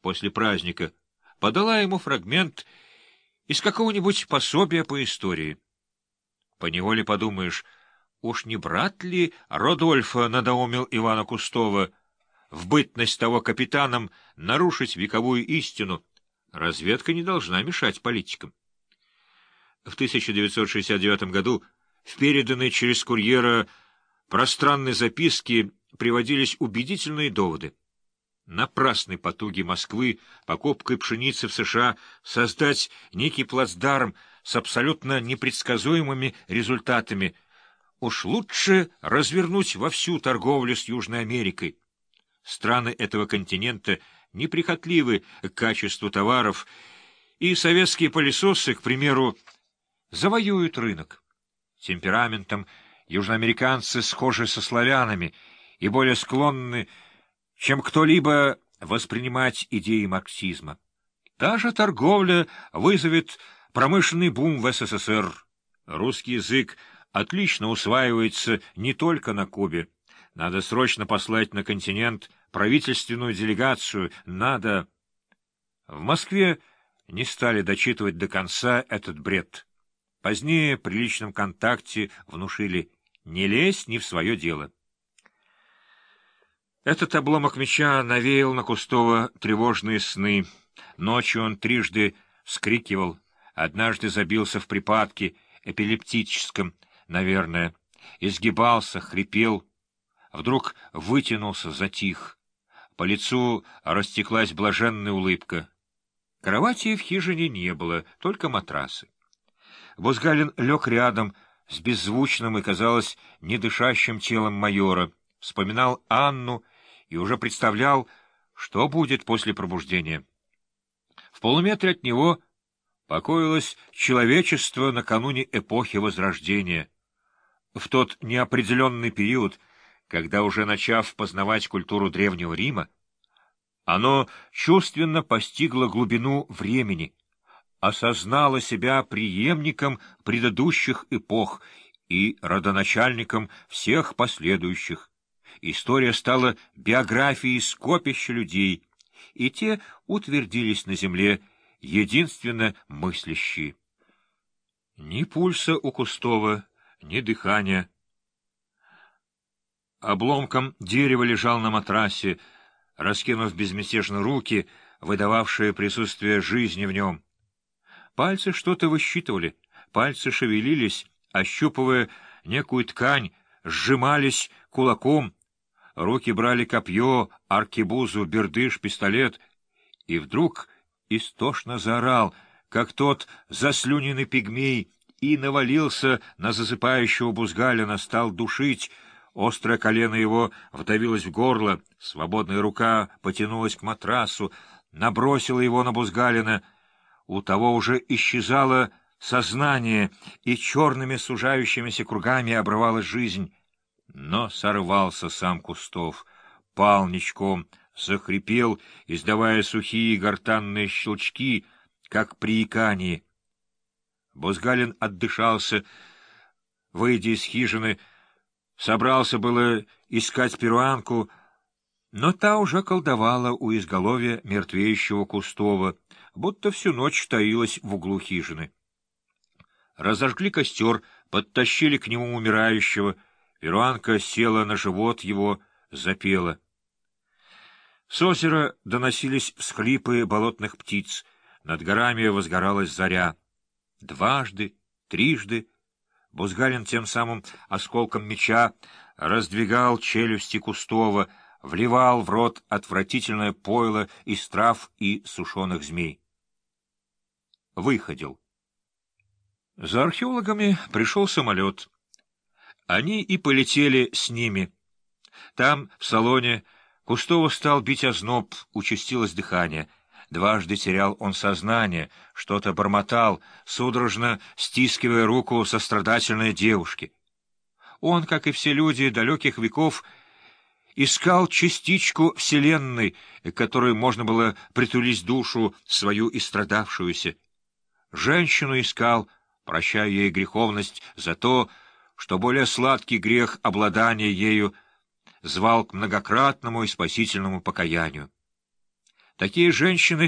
после праздника, подала ему фрагмент из какого-нибудь пособия по истории. Поневоле подумаешь, уж не брат ли Родольфа надоумил Ивана Кустова в бытность того капитаном нарушить вековую истину? Разведка не должна мешать политикам. В 1969 году в переданной через курьера пространной записке приводились убедительные доводы. Напрасной потуги Москвы покупкой пшеницы в США создать некий плацдарм с абсолютно непредсказуемыми результатами. Уж лучше развернуть во всю торговлю с Южной Америкой. Страны этого континента неприхотливы к качеству товаров, и советские пылесосы, к примеру, завоюют рынок. Темпераментом южноамериканцы схожи со славянами и более склонны, чем кто-либо воспринимать идеи марксизма. Та же торговля вызовет промышленный бум в СССР. Русский язык отлично усваивается не только на Кубе. Надо срочно послать на континент правительственную делегацию. Надо... В Москве не стали дочитывать до конца этот бред. Позднее при личном контакте внушили «не лезь не в свое дело». Этот обломок меча навеял на Кустова тревожные сны. Ночью он трижды вскрикивал, однажды забился в припадке, эпилептическом, наверное, изгибался, хрипел, вдруг вытянулся, затих. По лицу растеклась блаженная улыбка. Кровати в хижине не было, только матрасы. Бузгалин лег рядом с беззвучным и, казалось, недышащим телом майора, вспоминал Анну и уже представлял, что будет после пробуждения. В полуметре от него покоилось человечество накануне эпохи Возрождения. В тот неопределенный период, когда, уже начав познавать культуру Древнего Рима, оно чувственно постигло глубину времени — осознала себя преемником предыдущих эпох и родоначальником всех последующих. История стала биографией скопища людей, и те утвердились на земле, единственно мыслящие. Ни пульса у Кустова, ни дыхания. Обломком дерева лежал на матрасе, раскинув безмятежно руки, выдававшие присутствие жизни в нем. Пальцы что-то высчитывали, пальцы шевелились, ощупывая некую ткань, сжимались кулаком, руки брали копье, аркебузу, бердыш, пистолет, и вдруг истошно заорал, как тот заслюненный пигмей, и навалился на засыпающего Бузгалина, стал душить, Острое колено его вдавилось в горло, свободная рука потянулась к матрасу, набросила его на Бузгалина — у того уже исчезало сознание, и черными сужающимися кругами обрывалась жизнь. Но сорвался сам Кустов, пал ничком, захрипел, издавая сухие гортанные щелчки, как при икании. Бузгалин отдышался, выйдя из хижины, собрался было искать перуанку, но та уже колдовала у изголовья мертвеющего Кустова, будто всю ночь таилась в углу хижины. Разожгли костер, подтащили к нему умирающего, перуанка села на живот его, запела. С озера доносились всхлипы болотных птиц, над горами возгоралась заря. Дважды, трижды Бузгалин тем самым осколком меча раздвигал челюсти Кустова, вливал в рот отвратительное пойло из трав и сушеных змей. Выходил. За археологами пришел самолет. Они и полетели с ними. Там, в салоне, Кустова стал бить озноб, участилось дыхание. Дважды терял он сознание, что-то бормотал, судорожно стискивая руку сострадательной девушки. Он, как и все люди далеких веков, искал частичку Вселенной, которой можно было притулить душу свою истрадавшуюся. Женщину искал, прощая ей греховность за то, что более сладкий грех обладания ею звал к многократному и спасительному покаянию. Такие женщины